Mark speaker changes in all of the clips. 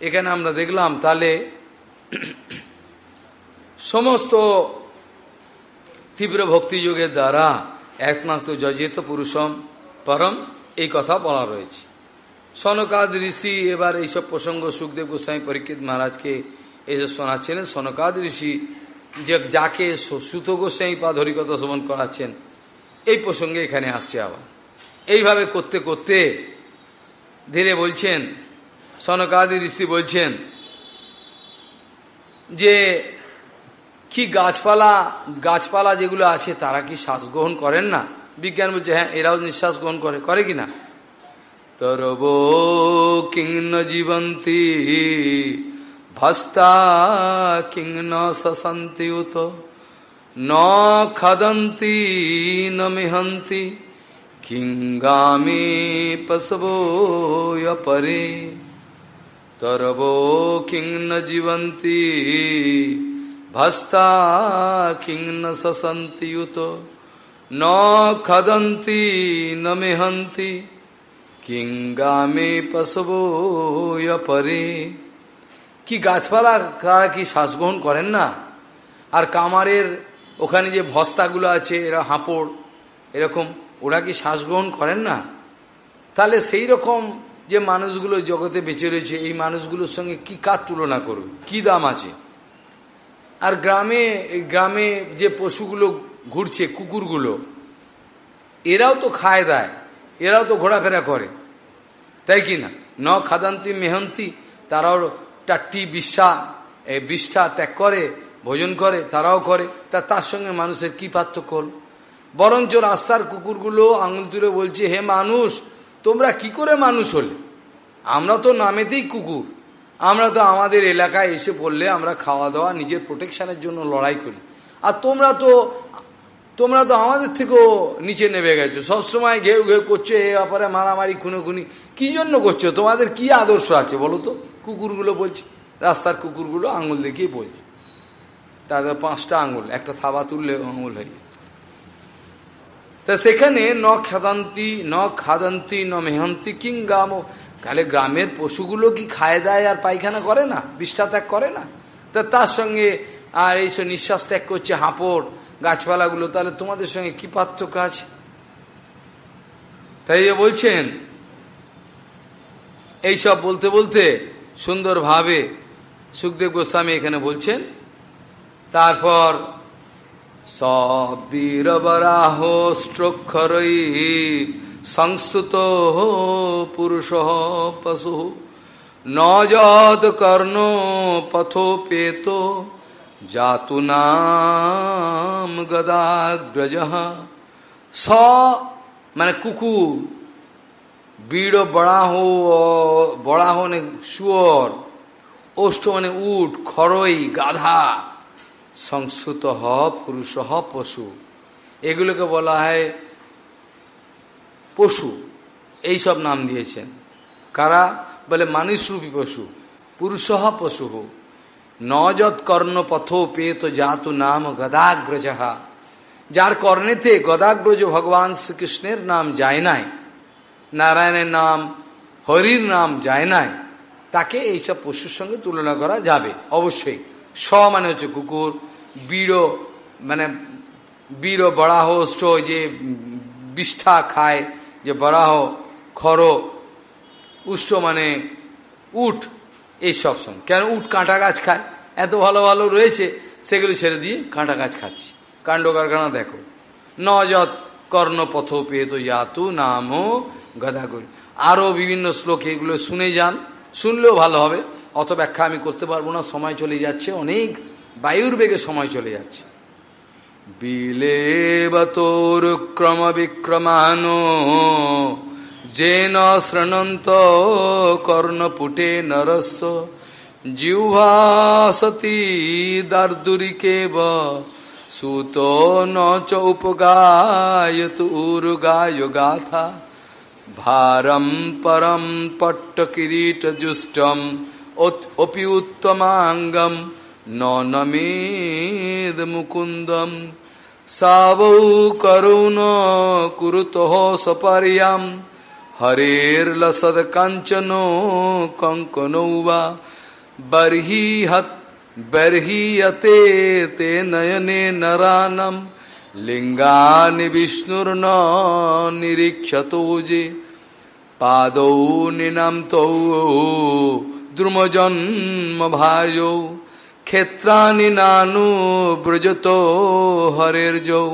Speaker 1: এখানে আমরা দেখলাম তাহলে সমস্ত তীব্র ভক্তিযোগের দ্বারা একমাত্র যজেত পুরুষম পরম এই কথা বলা রয়েছে। সনকাদ ঋষি এবার এইসব প্রসঙ্গ সুখদেব গোস্বামী পরীক্ষিত মহারাজকে এসব শোনাচ্ছিলেন। সনকাদ ঋষি যে যাকে সুত গোস্বামী পা ধরিকতা শ্রবণ করাচ্ছেন, এই প্রসঙ্গে এখানে আসছে আবার। এইভাবে করতে করতে ধীরে বলছেন সনকাদি ঋষি বলছেন যে, কি গাছপালা গাছপালা যেগুলো আছে তারা কি শ্বাস গ্রহণ করেন না? বিজ্ঞান বলছে হ্যাঁ এরাও নিঃশ্বাস গ্রহণ করে করে কি না? তরব কিং জীবন্তী, ভস্তা কিং ন সসন্তি উত, ন খদন্তি ন মিহন্তি কিঙ্গামি পশবো পরে। তরবো কিং ভস্তা কিং ন সসন্তি উত ন খদন্তি ন মিহন্তি কিঙ্গামে পশবো পরে কি গাছপালা কি শ্বাস গ্রহণ করেন না? আর কামারের ওখানে যে ভস্তাগুলো আছে, এরা হাঁপড়, এরকম, ওরা কি শ্বাস গ্রহণ করেন না? তাহলে সেই রকম যে মানুষগুলো জগতে বেঁচে রয়েছে, এই মানুষগুলোর সঙ্গে কি কার তুলনা করবে? কি দাম আছে? আর গ্রামে গ্রামে যে পশুগুলো ঘুরছে, কুকুরগুলো, এরাও তো খায় দেয়, এরাও তো ঘোরাফেরা করে। তাই কি না? ন খাদান্তি মেহন্তি, তারাও টাট্টি বিশ্বা বিষ্ঠা ত্যাগ করে, ভোজন করে, তারাও করে, তা তার সঙ্গে মানুষের কি পার্থক্য হল? বরঞ্চ রাস্তার কুকুরগুলো আঙুল তুলে বলছে, হে মানুষ তোমরা কি করে মানুষ হলে? আমরা তো নামেতেই কুকুর। আমরা তো আমাদের এলাকায় এসে পড়লে আমরা খাওয়া দাওয়া, নিজের প্রোটেকশনের জন্য লড়াই করি। আর তোমরা তো তোমরা তো আমাদের থেকেও নিচে নেমে গেছো। সবসময় ঘেউ ঘেউ করছ, এ ব্যাপারে মারামারি, খুনোখুনি। কি জন্য করছ? তোমাদের কি আদর্শ আছে বলো তো? কুকুরগুলো বলছে, রাস্তার কুকুরগুলো আঙুল দেখিয়ে বলছে। তাদের পাঁচটা আঙুল, একটা থাবা তুললে আঙুল হয়ে তা সেখানে ন খাদান্তি ন খাদান্তি, ন মেহন্তি কিং গাম তাহলে গ্রামের পশুগুলো কি খায় দায় আর পায়খানা করে না? বিষ্ঠা ত্যাগ করে না? তা তার সঙ্গে, আর এইসব নিঃশ্বাস ত্যাগ করছে হাঁপড়, গাছপালাগুলো, তাহলে তোমাদের সঙ্গে কি পার্থক্য আছে? তাই যে বলছেন এইসব বলতে বলতে সুন্দরভাবে সুখদেব গোস্বামী এখানে বলছেন, তারপর সবীরবরাহ স্ট্রক্ষরই সংস্তুত পুরুষ পশু। নজদ কর্ণ পথোপেত জাতু নাম গদাগ্রজ। স মানে কুকুর, বিড়, বড়াহ বড়াহ মানে শুয়র, ওষ্ঠ মানে উট খরই গাধা। সংস্কৃত হ, পুরুষ হ, পশু। এগুলোকে বলা হয় পশু। এই সব নাম দিয়েছেন। কারা? বলে মানুষরূপী পশু। পুরুষ পশু নজত কর্ণ পথ পেত জাতু নাম গদাগ্রজহা যার কর্ণেতে গদাগ্রজ ভগবান শ্রীকৃষ্ণের নাম যায় নাই, নারায়ণের নাম, হরির নাম যায় নাই, তাকে এইসব পশুর সঙ্গে তুলনা করা যাবে, অবশ্যই। স মানে হচ্ছে কুকুর বীড় মানে বীর বরাহ অষ্ট যে বিষ্ঠা খায়, যে বরাহ, খর, উষ্ট মানে উঠ এইসব সঙ্গে কেন উঠ কাঁটা গাছ খায়? এত ভালো ভালো রয়েছে, সেগুলো ছেড়ে দিয়ে কাঁটা গাছ খাচ্ছি। কাণ্ড কারখানা দেখো। নজত কর্ণ পথ পেত জাতু নাম গদাগরি। আরও বিভিন্ন শ্লোক এগুলো শুনে যান, শুনলেও ভালো হবে। অত ব্যাখ্যা আমি করতে পারব না, সময় চলে যাচ্ছে, অনেক বায়ুর বেগে সময় চলে যাচ্ছে। বিলেবতোর ক্রম বিক্রমান যেন শৃণন্ত কর্ণপুটে নরস্য জিহ্বাসতি দার্দুরিকেব সুত ন চ উপগায়ত উর্গায় গাথা, ভারম পরম পট্ট কিরীট জুষ্টম অপি উত্তমাঙ্গম নমেদ মুকুন্দম। সাবৌ করুণ কুরুত সপর্যাম। হরের্লসদ কাঞ্চন কঙ্কনৌ বা। বর্হিহত বর্হিয়তে তে নয়নে নরানম। লিঙ্গানি বিষ্ণুর্ন নিরীক্ষতো যে। পাদৌ নিনামতৌ দ্রুমজন্ম ভাজৌ ক্ষেত্রানি নানু ব্রজত হরের যৌ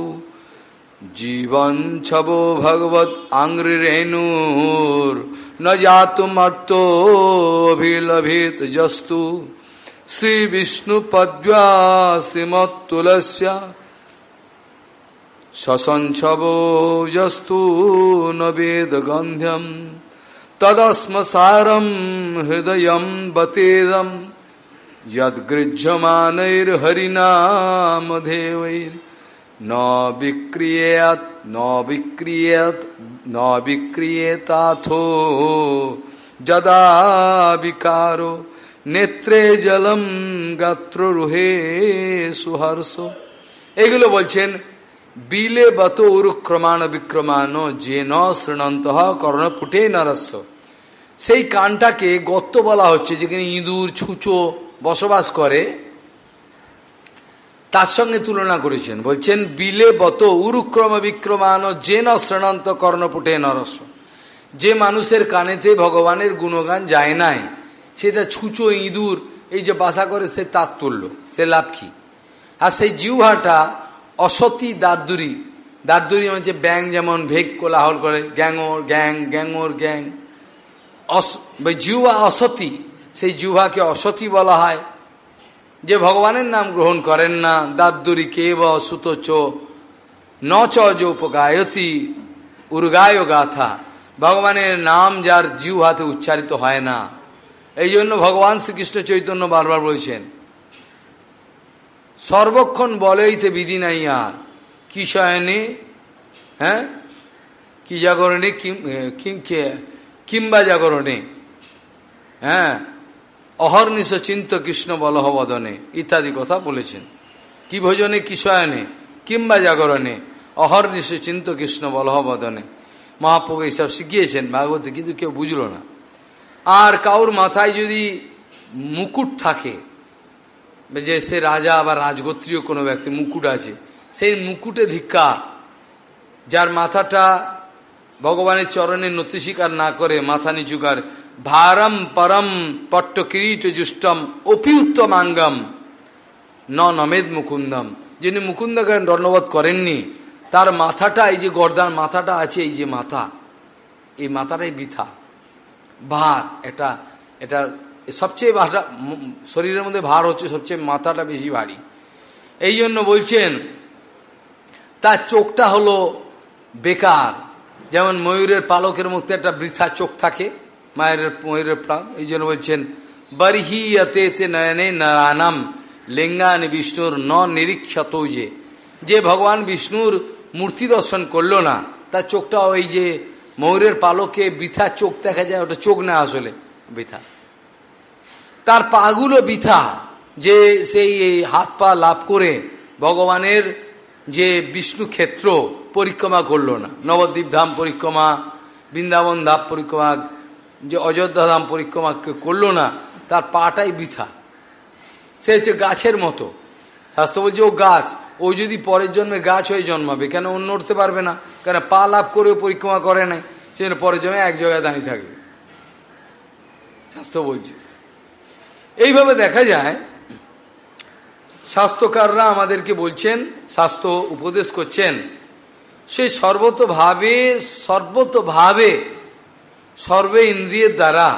Speaker 1: জীবন ছব ভগবত আংরেণুর ন জাতুমর্ত অভিলভিত জস্তু শ্রী বিষ্ণু পদ্যাসিমতুলস্য সসঞ্ছব জস্তু ন বেদ গন্ধ্যম তদস্মসারম হৃদয় বতেদম यद्गृह्यमानैर्हरिनामधेवैर् न विक्रियेत न विक्रियेत न विक्रियेताथो जदा विकारो নেত্রে জলম গাত্র রুহে সুহর্ষ এগুলো বলছেন বিলে বত উরুক্রমাণ বিক্রমাণ যে ন শৃণন্ত কর্ণপুটে নরস্য সেই কানটাকে গত্ত বলা হচ্ছে যেখানে ইঁদুর ছুঁচো বসবাস করে তার সঙ্গে তুলনা করেছেন বলছেন বিলে বত উরুক্রম বিক্রমান যে ন শ্রেণন্ত কর্ণপুটে নরস্য যে মানুষের কানেতে ভগবানের গুণগান যায় নাই সেটা ছুঁচো ইঁদুর এই যে বাসা করে সে তার তুলল সে লাভ কি আর সেই জিউহাটা অসতী দারদুরি দারদুরি মানে ব্যাং যেমন ভেগ কোলাহল করে, গ্যাঙর, গ্যাং গ্যাঙর, গ্যাং। জিহ্বা অসতী, সেই জিহ্বাকে অসতী বলা হয়। যে ভগবানের নাম গ্রহণ করেন না, দাদ্দুরি কেব সুত চো, ন চ উর্গায় গাথা। ভগবানের নাম যার জিহ্বাতে উচ্চারিত হয় না। এই জন্য ভগবান শ্রীকৃষ্ণ চৈতন্য বারবার বলছেন সর্বক্ষণ বলেইতে বিধি নাই আর। কি শয়নে? হ্যাঁ? কি জাগরণে কিম কিংবা জাগরণে? হ্যাঁ? অহর্নিশ চিন্ত কৃষ্ণ বলহ বদনে ইত্যাদি কথা বলেছেন। কি ভোজনে, কি শয়নে? কিংবা জাগরণে? অহর্নিশ চিন্ত কৃষ্ণ বলহ বদনে মহাপ্রভু এইসব শিখিয়েছেন, ভাগবতী, কিন্তু কেউ বুঝল না। আর কাউর মাথায় যদি মুকুট থাকে সে রাজা বা রাজগোত্রীয় কোনো ব্যক্তি, মুকুট আছে, সেই মুকুটে ধিক্কা যার মাথাটা ভগবানের চরণে নতি স্বীকার না করে মাথা নিচুকার ভারম পরম পট্ট কিরীট জুষ্টম অপি উত্তমাঙ্গম ন নমেদ মুকুন্দম। যিনি মুকুন্দকে দণ্ডবোধ করেননি, তার মাথাটা, এই যে গর্দার মাথাটা আছে, এই যে মাথা, এই মাথাটাই বৃথা। ভার, এটা এটা সবচেয়ে ভারটা শরীরের মধ্যে ভার হচ্ছে সবচেয়ে মাথাটা বেশি ভারী। এই জন্য বলছেন, তার চোখটা হলো বেকার। যেমন ময়ূরের পালকের মধ্যে একটা বৃথা চোখ থাকে, মায়ের, ময়ূরের প্রাণ এই জন্য বলছেন বর্হিয়তে তে নয়নে নারানাম লিঙ্গান বিষ্ণুর ন নিরীক্ষত যে। যে ভগবান বিষ্ণুর মূর্তি দর্শন করল না, তার চোখটা ওই যে ময়ূরের পালকে বৃথা চোখ দেখা যায়, ওটা চোখ না আসলে বৃথা। তার পাগুলো বৃথা, যে সেই হাত পা লাভ করে ভগবানের যে বিষ্ণু ক্ষেত্র পরিক্রমা করল না। নবদ্বীপ ধাম পরিক্রমা, বৃন্দাবন ধাম পরিক্রমা, যে অযোধ্যা ধাম পরিক্রমা করল না, তার পাটাই বৃথা। সে হচ্ছে গাছের মতো। শাস্ত্র বলছে, ও গাছ, ও যদি পরের জন্মে গাছ হয়ে জন্মাবে, কেন অন্য উঠতে পারবে না? কেন পা লাভ করেও পরিক্রমা করে নাই? সেজন্য পরের জন্মে এক জায়গায় দাঁড়িয়ে থাকবে। শাস্ত্র বলছে। এইভাবে দেখা যায়, স্বাস্থ্যকাররা আমাদেরকে বলছেন, স্বাস্থ্য উপদেশ করছেন সে সর্বতভাবে সর্বতভাবে সর্বে ইন্দ্রিয়ের দ্বারা,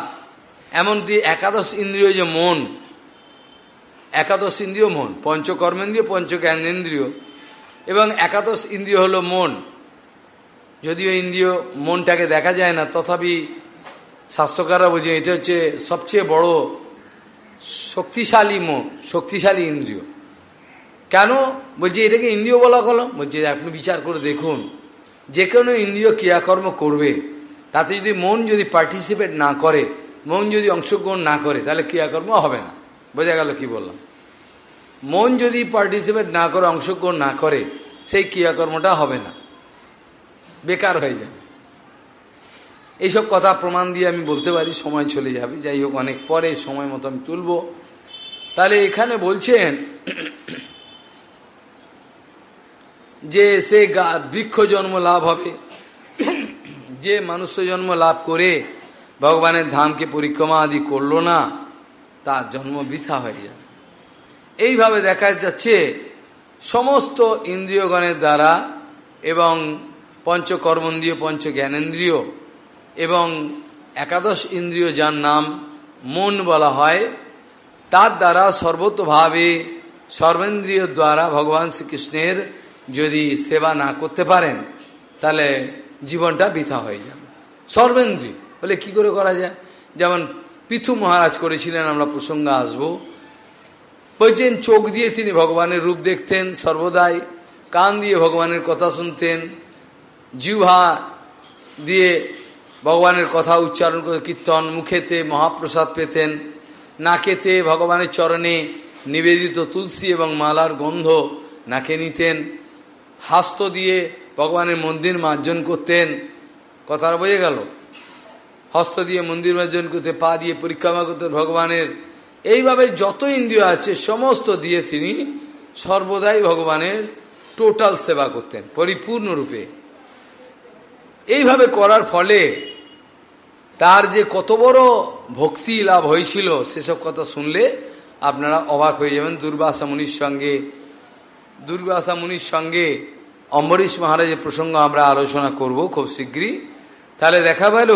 Speaker 1: এমনকি একাদশ ইন্দ্রিয় যে মন, একাদশ ইন্দ্রিয় মন, পঞ্চকর্মেন্দ্রিয়, পঞ্চজ্ঞানেন্দ্রিয়, এবং একাদশ ইন্দ্রিয় হলো মন। যদিও ইন্দ্রিয় মনটাকে দেখা যায় না, তথাপি স্বাস্থ্যকাররা বলছে এটা হচ্ছে সবচেয়ে বড় শক্তিশালী মন শক্তিশালী ইন্দ্রিয়। কেন? বলছে, এটাকে ইন্দ্রিয় বলা হলো বলছে, আপনি বিচার করে দেখুন। যে কোনো ইন্দ্রিয় ক্রিয়াকর্ম করবে। তাতে যদি মন যদি পার্টিসিপেট না করে, মন যদি অংশগ্রহণ না করে, তাহলে ক্রিয়াকর্ম হবে না। বোঝা গেল কি বললাম? মন যদি পার্টিসিপেট না করে, অংশগ্রহণ না করে, সেই ক্রিয়াকর্মটা হবে না। বেকার হয়ে যায়। এইসব কথা প্রমাণ দিয়ে আমি বলতে পারি, সময় চলে যাবে। যাই হোক, অনেক পরে সময় মতো আমি তুলব। তাহলে এখানে বলছেন যে সে বৃক্ষ জন্ম লাভ হবে। যে মানুষ জন্ম লাভ করে, ভগবানের ধামকে পরিক্রমা আদি করল না, তার জন্ম বৃথা হয়ে যাবে। এইভাবে দেখা যাচ্ছে, সমস্ত ইন্দ্রিয়গণের দ্বারা এবং পঞ্চকর্মেন্দ্রীয় পঞ্চ জ্ঞানেন্দ্রিয় এবং একাদশ ইন্দ্রিয় যার নাম মন বলা হয়, তার দ্বারা সর্বতভাবে সর্বেন্দ্রিয় দ্বারা ভগবান শ্রীকৃষ্ণের যদি সেবা না করতে পারেন, তাহলে জীবনটা বৃথা হয়ে যাবে। সর্বেন্দ্রী বলে কি করে করা যায়? যেমন পৃথু মহারাজ করেছিলেন, আমরা প্রসঙ্গে আসব। বলছেন, চোখ দিয়ে তিনি ভগবানের রূপ দেখতেন সর্বদাই, কান দিয়ে ভগবানের কথা শুনতেন, জিহ্বা দিয়ে ভগবানের কথা উচ্চারণ করে কীর্তন মুখেতে মহাপ্রসাদ পেতেন, নাকেতে ভগবানের চরণে নিবেদিত তুলসী এবং মালার গন্ধ নাকে নিতেন, হাস্ত দিয়ে ভগবানের মন্দির মার্জন করতেন। কথার বোঝে গেল? হস্ত দিয়ে মন্দির মার্জন করতে, পা দিয়ে পরিক্রমা করতেন ভগবানের। এইভাবে যত ইন্দ্রিয় আছে, সমস্ত দিয়ে তিনি সর্বদাই ভগবানের টোটাল সেবা করতেন, পরিপূর্ণরূপে। এইভাবে করার ফলে তার যে কত বড় ভক্তি লাভ হয়েছিল, সেসব কথা শুনলে আপনারা অবাক হয়ে যাবেন। দুর্বাসা মুনির সঙ্গে দুর্বাসা মুনির সঙ্গে অম্বরীশ মহারাজের প্রসঙ্গ আমরা আলোচনা করব খুব শীঘ্রই। তাহলে দেখা গেল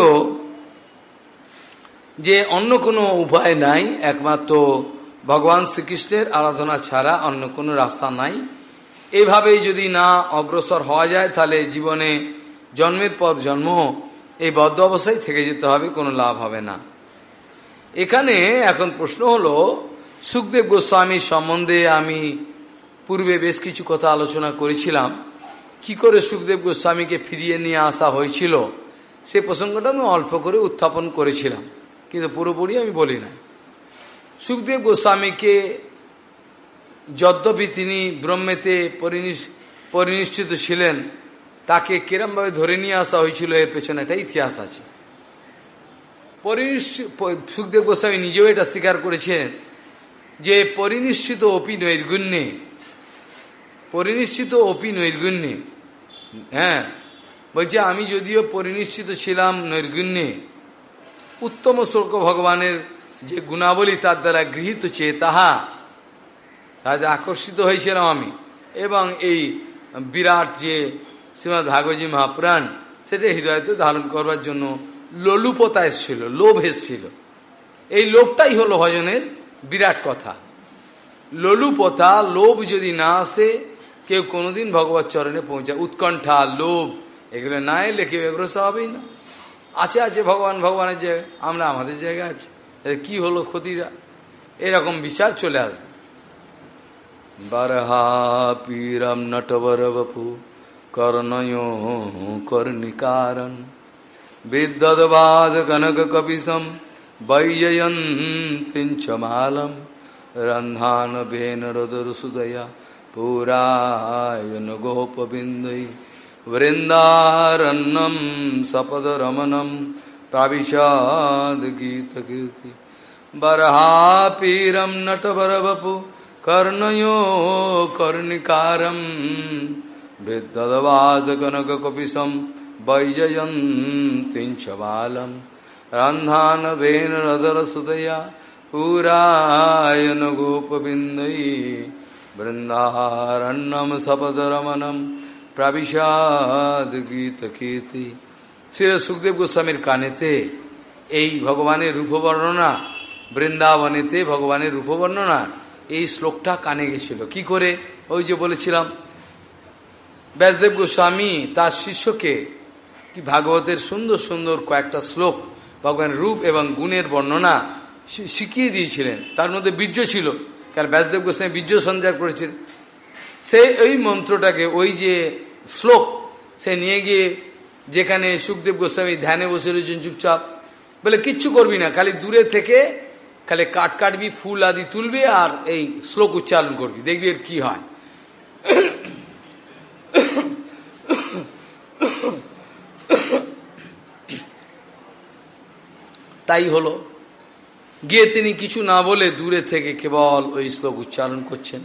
Speaker 1: যে অন্য কোনো উপায় নাই, একমাত্র ভগবান শ্রীকৃষ্ণের আরাধনা ছাড়া অন্য কোনো রাস্তা নাই। এভাবেই যদি না অগ্রসর হওয়া যায়, তাহলে জীবনে জন্মের পর জন্ম এই বদ্ধ অবস্থায় থেকে যেতে হবে, কোনো লাভ হবে না। এখানে এখন প্রশ্ন হলো, সুখদেব গোস্বামীর সম্বন্ধে আমি পূর্বে বেশ কিছু কথা আলোচনা করেছিলাম। কি করে সুখদেব গোস্বামীকে ফিরিয়ে নিয়ে আসা হয়েছিল, সে প্রসঙ্গটা আমি অল্প করে উত্থাপন করেছিলাম, কিন্তু পুরোপুরি আমি বলি না সুখদেব গোস্বামীকে যদ্যপি তিনি ব্রহ্মেতে পরিনিষ্ঠিত ছিলেন তাকে কিরমভাবে ধরে নিয়ে আসা হয়েছিল এর পেছনে একটা ইতিহাস আছে। সুখদেব গোস্বামী নিজেও এটা স্বীকার করেছেন যে পরিনিশ্চিত অপি নৈর্গুণ্যে পরিনিশ্চিত অপি নৈর্গুণ্যে হ্যাঁ বলছে আমি যদিও পরিনিশ্চিত ছিলাম নৈর্গুণ্যে উত্তম শ্লোক ভগবানের যে গুণাবলী তার দ্বারা গৃহীত চেয়ে তাহা, তাতে আকর্ষিত হয়েছিলাম আমি। এবং এই বিরাট যে শ্রীমৎ ভাগবতী মহাপুরাণ, সেটা হৃদয়তে ধারণ করবার জন্য লোলুপতা এসছিল, লোভ এসছিল। এই লোভটাই হলো ভজনের বিরাট কথা। লোলুপতা, লোভ যদি না আসে, কেউ কোনোদিন ভগবত চরণে পৌঁছায়। উৎকণ্ঠা, লোভ, এগুলো না এলে কেউ অগ্রসর হবেই না। আছে আছে, ভগবান, ভগবানের যে, আমরা আমাদের জায়গায় আছি। কি হলো ক্ষতিটা? এরকম বিচার চলে আসবে। বারহা পীরম নটবর বপু কর্ণয় কর্ণিকারণ বিদ্যদ্বাজ কনক কপিসম বৈজয়ন্তিঞ্চমালম রন্ধান বেন রদর সুদয়া পুরায়ন গোপবিন্দৈ বৃন্দারণ্যম সপদরমণম প্রাবিশাদ গীত কীর্তি বেন রদর সুদয়া পুরায়ন গোপবিন্দৈ বৃন্দারণ্যম সপদরমণম প্রাবিশাদ গীত কীর্তি শ্রী সুখদেব গোস্বামীর কানেতে এই ভগবানের রূপবর্ণনা, বৃন্দাবনেতে ভগবানের রূপবর্ণনা, এই শ্লোকটা কানে গেছিল। কি করে? ওই যে বলেছিলাম ব্যাসদেব গোস্বামী তার শিষ্যকে, কি ভাগবতের সুন্দর সুন্দর কয়েকটা শ্লোক ভগবানের রূপ এবং গুণের বর্ণনা শিখিয়ে দিয়েছিলেন। তার মধ্যে বীর্য ছিল, কারণ ব্যাসদেব গোস্বামী বীর্য সঞ্চার করেছিলেন সে ওই মন্ত্রটাকে, ওই যে শ্লোক, সে নিয়ে গিয়ে যেখানে সুখদেব গোস্বামী ধ্যানে বসে রয়েছেন চুপচাপ, বলে, কিচ্ছু করবি না, খালি দূরে থেকে খালি কাট কাটবি, ফুল আদি তুলবি আর এই শ্লোক উচ্চারণ করবি, দেখবি এর কি হয়। তাই হলো। গিয়ে তিনি কিছু না বলে দূরে থেকে কেবল ওই শ্লোক উচ্চারণ করছেন।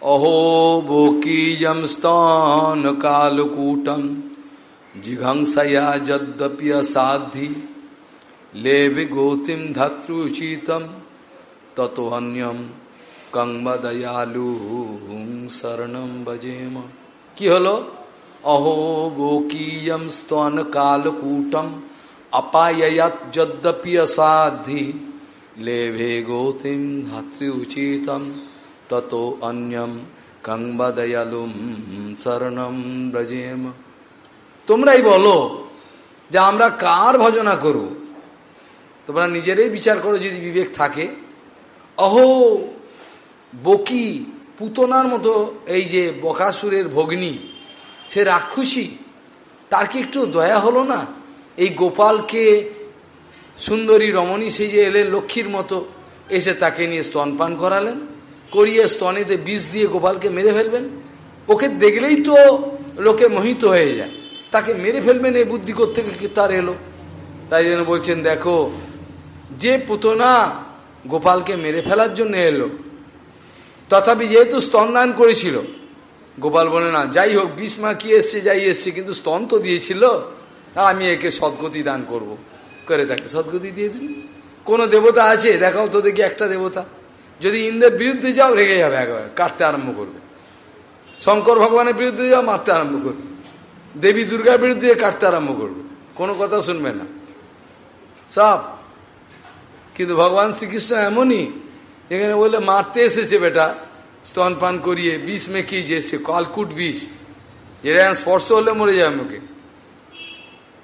Speaker 1: অহো বকিজম স্তন কালকূটম, জিঘংসয়া যদ্যপি সাধি লেবে গৌতিম ধাতৃচিতম তত অন্যম কংবা দয়ালু শরণম বজেম কি হলো অহো গোকীয়ম স্তন কালকূটম अपाययत यद्यपि असाधि लेभे गौतिम धातृ उचितम ततो अन्यम কংবদয়ালুম শরণম ব্রজেম তোমরাই বলো যে আমরা কার ভজনা করব তোমরা নিজেরাই বিচার করো যদি বিবেক থাকে অহো বকি পুতনার মতো এই যে বকাসুরের ভগ্নী, সে রাক্ষসী, তার কি একটু দয়া হলো না? এই গোপালকে সুন্দরী রমণী যে এলেন লক্ষ্মীর মতো, এসে তাকে নিয়ে স্তনপান করালেন, করিয়ে স্তনেতে বিষ দিয়ে গোপালকে মেরে ফেলবেন। ওকে দেখলেই তো লোকে মোহিত হয়ে যায়। তাকে মেরে ফেলবেন এই বুদ্ধি থেকে তার এলো? তাই জন্য বলছেন, দেখো, যে পুতনা গোপালকে মেরে ফেলার জন্য এলো তথাপি যেহেতু স্তনদান করেছিল। গোপাল বলে, না, যাই হোক, বিষ মা কি এসছে, যাই এসছে, কিন্তু স্তন তো দিয়েছিল। আমি একে সদ্গতি দান করব। করে তাকে সদ্গতি দিয়ে দিন কোন দেবতা আছে? দেখাও তো দেখি একটা দেবতা। যদি ইন্দ্রের বিরুদ্ধে যাও, রেগে যাবে একেবারে, কাটতে আরম্ভ করবে। শঙ্কর ভগবানের বিরুদ্ধে যাও, মারতে আরম্ভ করবে। দেবী দুর্গার বিরুদ্ধে কাটতে আরম্ভ করবে। কোনো কথা শুনবে না। সব। কিন্তু ভগবান শ্রীকৃষ্ণ এমনই এখানে বলে মারতে এসেছে বেটা। স্তনপান করিয়ে, বিষ মেখিয়ে যে এসছে, কালকুট বিষ। এরা স্পর্শ হলে মরে যায় মুখে।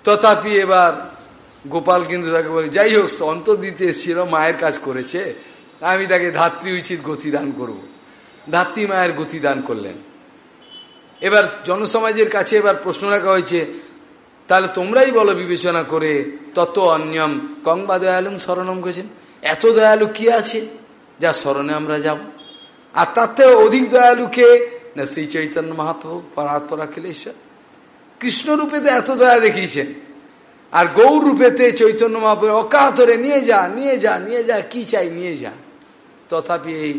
Speaker 1: তথাপি এবার গোপাল কিন্তু তাকে বলে, যাই হোক অন্তর দিতে এসেছিল, মায়ের কাজ করেছে। আমি তাকে ধাত্রী উচিত গতিদান করব। ধাত্রী মায়ের গতিদান করলেন। এবার জনসমাজের কাছে এবার প্রশ্ন রাখা হয়েছে, তাহলে তোমরাই বলো বিবেচনা করে তত অন্যম কংবা দয়ালুম শরণম করেছেন এত দয়ালু কি আছে? যা স্মরণে আমরা যাব। আর তার থেকে অধিক দয়ালুকে না শ্রী চৈতন্য মহাপ্রভু খেলেশ্বর কৃষ্ণরূপেতে এত দয়া দেখিয়েছেন। আর গৌর রূপেতে চৈতন্য মহাপুর অকাতরে নিয়ে যা নিয়ে যা নিয়ে যা, কি চাই নিয়ে যা। তথাপি এই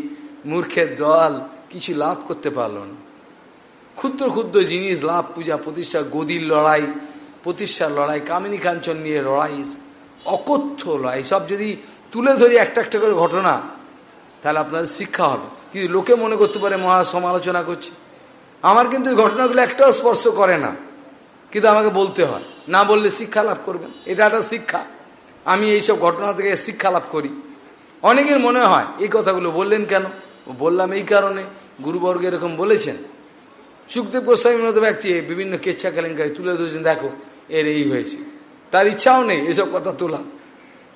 Speaker 1: মূর্খের দল কিছু লাভ করতে পারল না। ক্ষুদ্র ক্ষুদ্র জিনিস লাভ, পূজা, প্রতিষ্ঠা, গদির লড়াই, প্রতিষ্ঠার লড়াই, কামিনী কাঞ্চন নিয়ে লড়াই, অকথ্য লড়াই, সব যদি তুলে ধরি একটা একটা করে ঘটনা তাহলে আপনাদের শিক্ষা হবে। কিন্তু লোকে মনে করতে পারে মহা সমালোচনা করছে? আমার কিন্তু এই ঘটনাগুলো একটাও স্পর্শ করে না। কিন্তু আমাকে বলতে হয়, না বললে শিক্ষা লাভ করবেন। এটা একটা শিক্ষা। আমি এইসব ঘটনা থেকে শিক্ষা লাভ করি। অনেকের মনে হয়, এই কথাগুলো বললেন কেন? বললাম এই কারণে। গুরুবর্গ এরকম বলেছেন। সুখদেব গোস্বামীর মতো ব্যক্তি বিভিন্ন কেচ্ছা কেলেঙ্কারি তুলে ধরেছেন, দেখো, এর এই হয়েছে। তার ইচ্ছাও নেই এসব কথা তোলা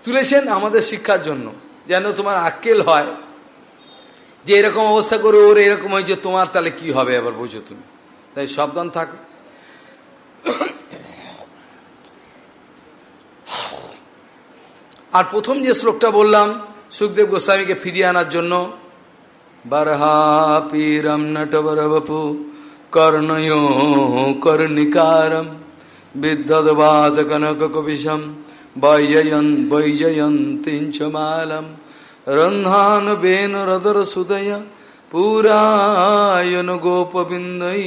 Speaker 1: তুলেছেন আমাদের শিক্ষার জন্য। যেন তোমার আক্কেল হয় যে এরকম অবস্থা করে ওর এরকম হয়েছে, তোমার তাহলে কি হবে আবার বোঝো তুমি? তাই সাবধান থাকো। আর প্রথম যে শ্লোকটা বললাম, সুখদেব গোস্বামীকে ফিরিয়ে আনার জন্য, বরহা পীরম নটবরবপু কর্ণিকারম বিদ্যদবাস কনক কবিশম বৈজয়ন বৈজয়ন্তিঞ্চমালম। বেন রদর সুদয় পুরায়ন গোপবিন্দই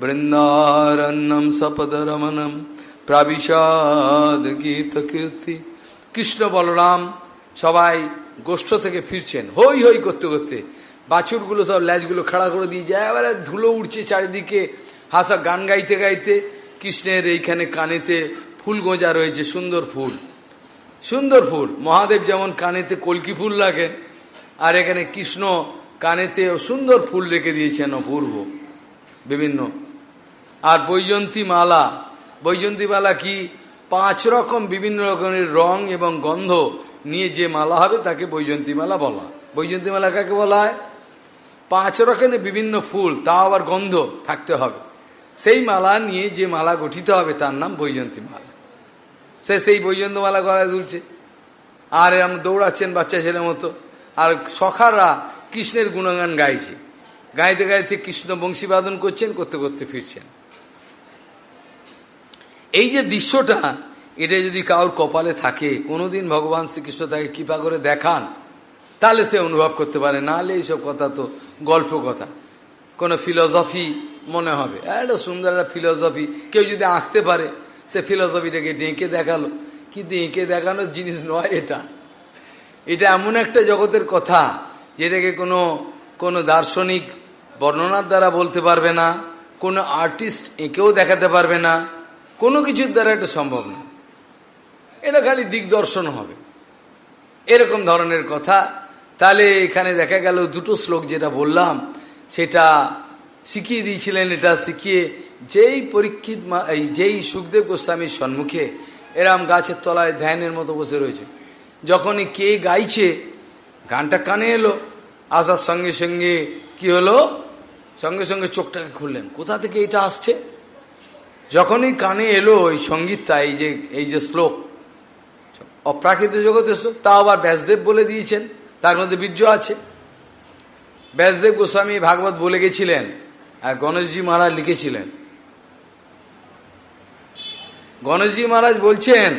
Speaker 1: বৃন্দারণ্যম সপদরমনম প্রাবিষাদ গীত কীর্তি কৃষ্ণ বলরাম সবাই গোষ্ঠ থেকে ফিরছেন। হই হই করতে করতে বাছুরগুলো সব ল্যাচগুলো খাড়া করে দিয়ে যায়। এবারে ধুলো উঠছে চারিদিকে, হাসা গান গাইতে গাইতে কৃষ্ণের এইখানে কানেতে ফুল গোঁজা রয়েছে, সুন্দর ফুল। সুন্দর ফুল। মহাদেব যেমন কানেতে কলকি ফুল রাখেন, আর এখানে কৃষ্ণ কানেতে সুন্দর ফুল রেখে দিয়েছেন অপূর্ব, বিভিন্ন। আর বৈজন্তী মালা। বৈজন্তী মালা কি? পাঁচ রকম বিভিন্ন রকমের রং এবং গন্ধ নিয়ে যে মালা হবে তাকে বৈজন্তী মালা বলা বৈজন্তী মালা কাকে বলা হয়? পাঁচ রকমের বিভিন্ন ফুল তা আবার গন্ধ থাকতে হবে। সেই মালা নিয়ে যে মালা গঠিত হবে তার নাম বৈজন্তী মালা। সে সেই বৈজন্ত মালা গলায় তুলছে আর এরম দৌড়াচ্ছেন বাচ্চা ছেলের মতো। আর সখাররা কৃষ্ণের গুণগান গাইছে। গাইতে গাইতে কৃষ্ণ বংশীবাদন করছেন, করতে করতে ফিরছেন। এই যে দৃশ্যটা, এটা যদি কাউর কপালে থাকে, কোনোদিন ভগবান শ্রীকৃষ্ণ তাকে কৃপা করে দেখান, তাহলে সে অনুভব করতে পারে। নাহলে এইসব কথা তো গল্প কথা। কোনো ফিলসফি মনে হবে। একটা সুন্দর একটা ফিলসফি। কেউ যদি আঁকতে পারে সে ফিলসফিটাকে ডেঁকে দেখাল। কিন্তু এঁকে দেখানোর জিনিস নয় এটা। এটা এমন একটা জগতের কথা যেটাকে কোনো কোনো দার্শনিক বর্ণনার দ্বারা বলতে পারবে না, কোনো আর্টিস্ট এঁকেও দেখাতে পারবে না, কোনো কিছুর দ্বারা এটা সম্ভব না। এটা খালি দিগদর্শন হবে। এরকম ধরনের কথা। তাহলে এখানে দেখা গেল দুটো শ্লোক যেটা বললাম, সেটা শিখিয়ে দিয়েছিলেন, এটা শিখিয়ে যেই পরীক্ষিত এই যেই সুখদেব গোস্বামীর সম্মুখে এরাম গাছের তলায় ধ্যানের মতো বসে রয়েছে। যখনই কে গাইছে, গানটা কানে এলো, আসার সঙ্গে সঙ্গে কি হলো? সঙ্গে সঙ্গে চোখটাকে খুললেন। কোথা থেকে এটা আসছে? যখনই কানে এলো ওই সঙ্গীতটা, এই যে এই যে শ্লোক, অপ্রাকৃত শ্লোক, তা আবার ব্যাসদেব বলে দিয়েছেন। তার মধ্যে বীর্য আছে। ব্যাসদেব গোস্বামী ভাগবত বলে গেছিলেন আর গণেশজি মহারাজ লিখেছিলেন। গণেশজি মহারাজ বলছেন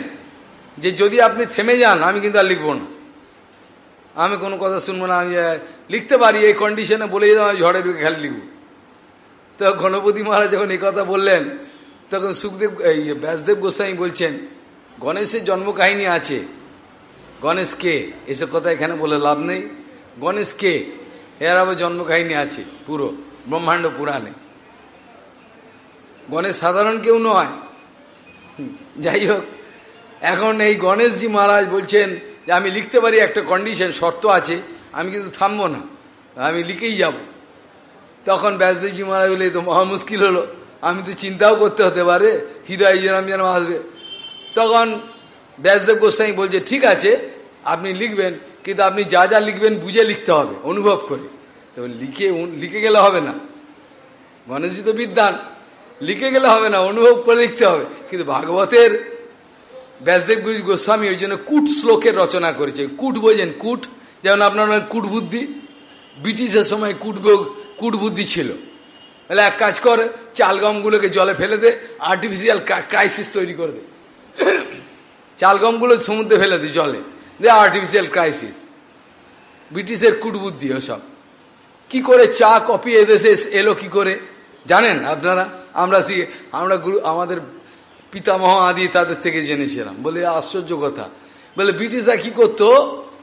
Speaker 1: যে যদি আপনি থেমে যান, আমি কিন্তু আর লিখব না। আমি কোনো কথা শুনব না, আমি লিখতে পারি, এই কন্ডিশনে বলে দিলাম আমি ঝড়ের খালি লিখব। তো গণপতি মহারাজ যখন এই কথা বললেন, তখন সুখদেব, এই ব্যাসদেব গোস্বামী বলছেন, গণেশের জন্ম কাহিনী আছে। গণেশ কে? এসব কথা এখানে বলে লাভ নেই। গণেশ কে? এর আবার জন্ম কাহিনী আছে, পুরো, ব্রহ্মাণ্ড পুরাণে। গণেশ সাধারণ কেউ নয়। যাই হোক, এখন এই গণেশজি মহারাজ বলছেন যে আমি লিখতে পারি একটা কন্ডিশন শর্ত আছে, আমি কিন্তু থামবো না, আমি লিখেই যাব। তখন ব্যাসদেবজি মহারাজ বলে তো মহা মুশকিল হলো, আমি তো চিন্তাও করতে হতে পারে, হৃদয় যেন আমি যেন আসবে। তখন ব্যাসদেব গোস্বামী বলছে, ঠিক আছে, আপনি লিখবেন, কিন্তু আপনি যা যা লিখবেন বুঝে লিখতে হবে, অনুভব করে। তো লিখে লিখে গেলে হবে না। গণেশজি তো বিদ্যান লিখে গেলে হবে না, অনুভব করে লিখতে হবে। কিন্তু ভাগবতের ব্যাসদেব গোস্বামী ওই জন্য কুট শ্লোকের রচনা করেছে। কুট বোঝেন, কুট, যেমন আপনার কুট বুদ্ধি। ব্রিটিশের সময় কুট কুট বুদ্ধি ছিল। তাহলে এক কাজ করে চাল গমগুলোকে জলে ফেলে দে আর্টিফিশিয়াল ক্রাইসিস তৈরি করে দে। চাল গমগুলো সমুদ্রে ফেলে দে জলে। দে আর্টিফিশিয়াল ক্রাইসিস ব্রিটিশের কুটবুদ্ধি ওসব। কি করে চা কপি এদেশে এলো কি করে? জানেন আপনারা? আমরা আমরা গুরু, আমাদের পিতামহ আদি তাদের থেকে জেনেছিলাম। বলে, আশ্চর্য কথা। বলে, ব্রিটিশরা কি করতো?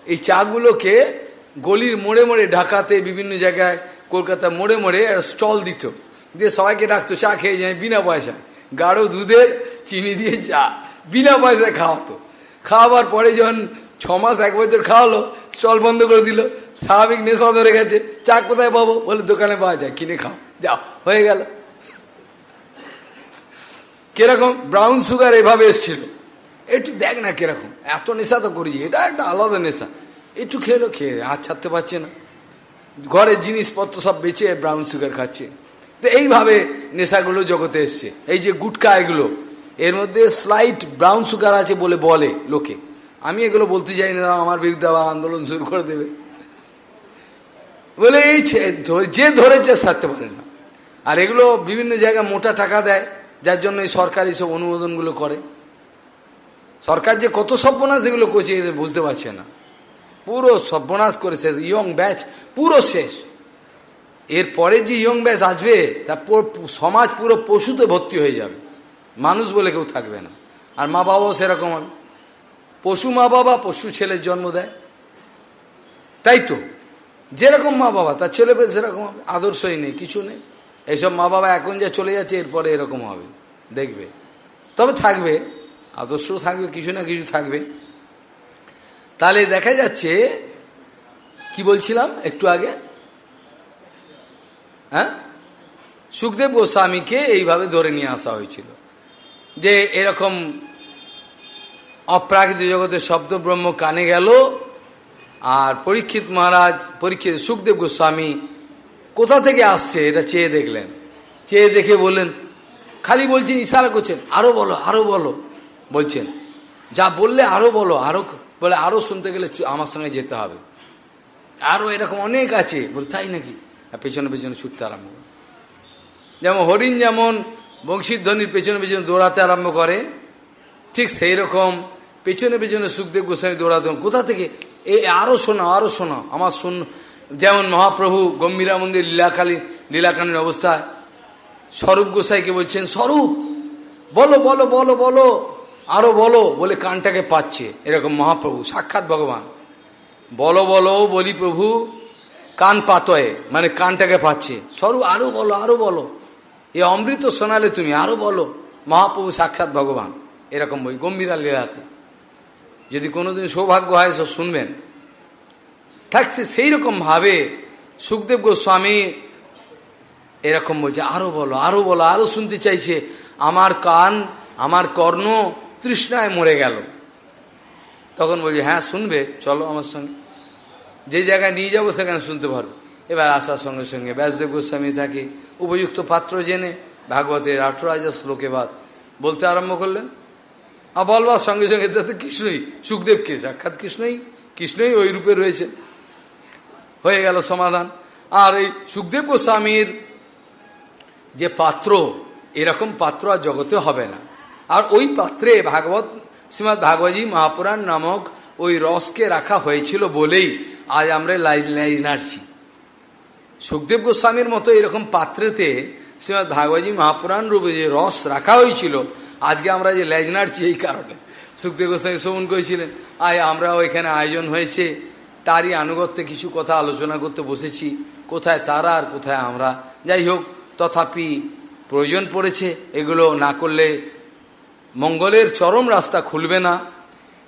Speaker 1: এই চাগুলোকে গলির মোড়ে মোড়ে ঢাকাতে বিভিন্ন জায়গায়, কলকাতা মোড়ে মোড়ে একটা স্টল দিত। দিয়ে সবাইকে ডাকতো, চা খেয়ে যায় বিনা পয়সায়। গাঢ় দুধের চিনি দিয়ে চা, বিনা পয়সায় খাওয়াতো। খাওয়াবার পরে যখন ছ মাস, এক বছর খাওয়ালো, স্টল বন্ধ করে দিল। স্বাভাবিক নেশা ধরে গেছে। চা কোথায় পাবো? বলে, দোকানে পাওয়া যায়, কিনে খাও। যাও, হয়ে গেল। কীরকম? ব্রাউন সুগার এভাবে এসছিল। একটু দেখ না কীরকম। এত নেশা তো করেছি, এটা একটা আলাদা নেশা। একটু খেলো খেয়ে আর ছাড়তে পারছে না। ঘরের জিনিসপত্র সব বেচে ব্রাউন সুগার খাচ্ছে। তো এইভাবে নেশাগুলো জগতে এসছে। এই যে গুটকা এগুলো, এর মধ্যে স্লাইট ব্রাউন সুগার আছে বলে বলে লোকে। আমি এগুলো বলতে চাই না আমার বিরুদ্ধে আবার আন্দোলন শুরু করে দেবে। বলে এই যে ধরেছে সারতে পারে না। আর এগুলো বিভিন্ন জায়গায় মোটা টাকা দেয়, যার জন্য এই সরকার এইসব অনুমোদনগুলো করে। সরকার যে কত সর্বনাশ এগুলো করছে বুঝতে পারছে না। পুরো সর্বনাশ করে শেষ ইয়ং ব্যাচ, পুরো শেষ। এরপরে যে ইয়ং ব্যাচ আসবে, তা সমাজ পুরো পশুতে ভর্তি হয়ে যাবে। মানুষ বলে কেউ থাকবে না। আর মা বাবাও সেরকম হবে। পশু মা বাবা, পশু ছেলের জন্ম দেয়। তাই তো? যেরকম মা বাবা, তার ছেলে সেরকম হবে। আদর্শই নেই, কিছু নেই। এইসব মা বাবা এখন যা চলে যাচ্ছে, এরপরে এরকম হবে। দেখবে। তবে থাকবে। আদর্শ থাকবে, কিছু না কিছু থাকবে। তাহলে দেখা যাচ্ছে, কি বলছিলাম একটু আগে? হ্যাঁ? সুখদেব গোস্বামীকে এইভাবে ধরে নিয়ে আসা হয়েছিল। যে এরকম অপ্রাকৃতিক জগতের শব্দ ব্রহ্ম কানে গেল, আর পরীক্ষিত মহারাজ, পরীক্ষিত সুখদেব গোস্বামী কোথা থেকে আসছে? এটা চেয়ে দেখলেন। চেয়ে দেখে বললেন, খালি বলছেন, ইশারা করছেন, আরও বলো আরও বলো। বলছেন, যা বললে আরও বলো, আরও বলে, আরও শুনতে গেলে আমার সঙ্গে যেতে হবে। আরও এরকম অনেক আছে। বলে, তাই নাকি? পেছনে পেছনে ছুটতে আরম্ভ করে। যেমন হরিণ যেমন বংশীধ্বনির পেছনে পেছনে দৌড়াতে আরম্ভ করে, ঠিক সেই রকম পেছনে পেছনে সুখদেব গোস্বামী দৌড়াতেন। কোথা থেকে? এ, আরও শোনা আরও শোনা আমার শোন যেমন মহাপ্রভু গম্ভীরা মন্দির লীলাকালী লীলাকালীর অবস্থায় স্বরূপ গোসাইকে বলছেন, স্বরূপ, বলো বলো বলো বলো, আরও বলো, বলে কানটাকে পাচ্ছে, এরকম মহাপ্রভু, সাক্ষাৎ ভগবান। বলো বলো, বলি প্রভু, কান পাতয়ে মানে কানটাকে পাচ্ছে। স্বরূপ, আরও বলো আরও বলো, এ অমৃত শোনালে তুমি, আরও বলো, মহাপ্রভু সাক্ষাৎ ভগবান, এরকম বই, গম্ভীরা লীলাতে। যদি কোনোদিন সৌভাগ্য হয়, সব শুনবেন। থাকছে সেই রকম ভাবে সুখদেব গোস্বামী এরকম বলছে, আরও বলো আরও বলো, আরও শুনতে চাইছে। আমার কান, আমার কর্ণ তৃষ্ণায় মরে গেল। তখন বলছে হ্যাঁ শুনবে, চলো আমার সঙ্গে। যে জায়গায় নিয়ে যাব সেখানে শুনতে পারব এবার আসার সঙ্গে সঙ্গে ব্যাসদেব গোস্বামী থাকে, উপযুক্ত পাত্র জেনে ভাগবতের আঠেরো হাজার শ্লোক এবার বলতে আরম্ভ করলেন। আর বলবার সঙ্গে সঙ্গে কৃষ্ণই, সুখদেবকে, সাক্ষাৎ কৃষ্ণই কৃষ্ণই ওই রূপে রয়েছে হয়ে গেল সমাধান। আর এই সুখদেব গোস্বামীর যে পাত্র, এরকম পাত্র আর জগতে হবে না। আর ওই পাত্রে ভাগবত শ্রীমৎ ভাগবতী মহাপুরাণ নামক ওই রসকে রাখা হয়েছিল বলেই আজ আমরা লাইজ নাড়ছি। সুখদেব গোস্বামীর মতো এরকম পাত্রেতে শ্রীমৎ ভাগবতী মহাপুরাণ রূপে যে রস রাখা হয়েছিল, আজকে আমরা যে লেজ নাড়ছি এই কারণে। সুখদেব গোস্বামী শ্রবণ করেছিলেন, আয়, আমরাও এখানে আয়োজন হয়েছে। তারই আনুগত্যে কিছু কথা আলোচনা করতে বসেছি। কোথায় তারা আর কোথায় আমরা? যাই হোক, তথাপি প্রয়োজন পড়েছে, এগুলো না করলে মঙ্গলের চরম রাস্তা খুলবে না।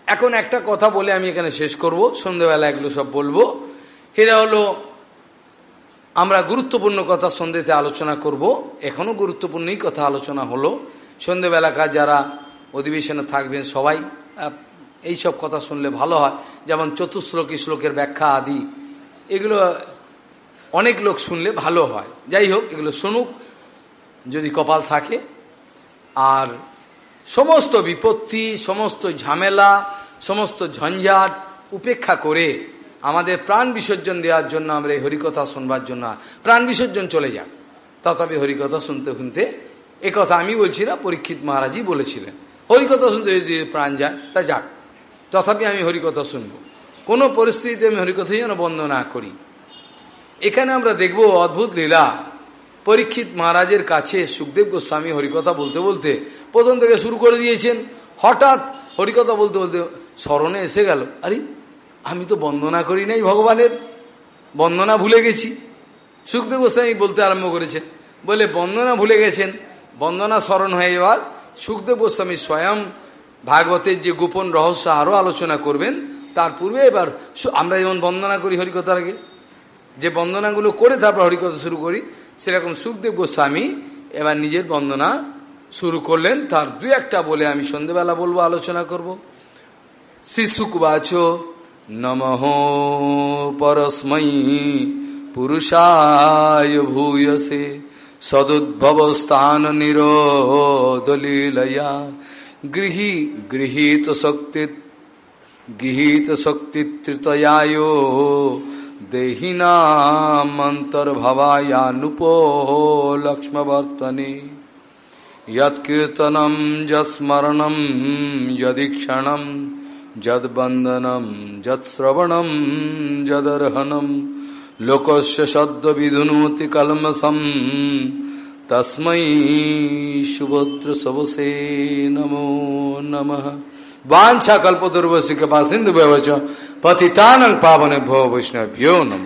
Speaker 1: এখন একটা কথা বলে আমি এখানে শেষ করব, সন্ধেবেলা এগুলো সব বলব। এরা হলো, আমরা গুরুত্বপূর্ণ কথা সন্ধ্যেতে আলোচনা করব। এখনও গুরুত্বপূর্ণই কথা আলোচনা হলো। সন্ধ্যেবেলাকার যারা অধিবেশনে থাকবেন সবাই এই সব কথা শুনলে ভালো হয়। যেমন চতুশ্লোকী, শ্লোকের ব্যাখ্যা আদি। এগুলো অনেক লোক শুনলে ভালো হয়। যাই হোক, এগুলো শুনুক, যদি কপাল থাকে। আর সমস্ত বিপত্তি, সমস্ত ঝামেলা, সমস্ত ঝঞ্ঝাট উপেক্ষা করে আমাদের প্রাণ বিসর্জন দেওয়ার জন্য আমরা এই হরিকথা শুনবার জন্য প্রাণ বিসর্জন চলে যাক। তথাপি হরিকথা শুনতে শুনতে কথা আমি বলছি না, পরীক্ষিত মহারাজই বলেছিলেন। হরিকথা শুনতে যদি প্রাণ যায়, তা যাক। তথাপি আমি হরিকথা শুনব। কোনো পরিস্থিতিতে আমি হরিকথা যেন বন্ধ না করি। এখানে আমরা দেখব অদ্ভুত লীলা। পরীক্ষিত মহারাজের কাছে সুখদেব গোস্বামী হরিকথা বলতে বলতে প্রথম থেকে শুরু করে দিয়েছেন। হঠাৎ হরিকথা বলতে বলতে স্মরণে এসে গেল, আরে, আমি তো বন্দনা করি নাই ভগবানের। বন্দনা ভুলে গেছি। সুখদেব গোস্বামী বলতে আরম্ভ করেছে বলে, বন্দনা ভুলে গেছেন। বন্দনা স্মরণ হয়ে এবার। সুখদেব গোস্বামী স্বয়ং ভাগবতের যে গোপন রহস্য আরও আলোচনা করবেন, তার পূর্বে এবার আমরা যেমন বন্দনা করি হরিকথার আগে, যে বন্দনাগুলো করে তারপর হরিকথা শুরু করি, সেরকম সুখদেব গোস্বামী এবার নিজের বন্দনা শুরু করলেন। তার দু একটা বলে আমি সন্ধেবেলা বলব, আলোচনা করব। শিশুকুবাচ নমঃ পরস্মৈ পুরুষায় ভূয়সে সদুদ্ভবস্থান নিরোদলীলয়া गृही, गृहित शक्ति गृहित शक्ति तृतयायो देहिनामंतर्भवाया नुपो लक्ष्मवर्तनी। यत्कीर्तनम यस्मरणम यदीक्षणम यदवंदनम यद्रवणम जदर्हनम लोकस्य शब्द विधुनोति कलमसम তস্মৈ সুভদ্র সবসে নমো নম। বাঞ্ছা কল্পদুর্বশিকা সিন্ধু ব্যবচ পতিতানং পাবনে ভো বৈষ্ণব্যো নম।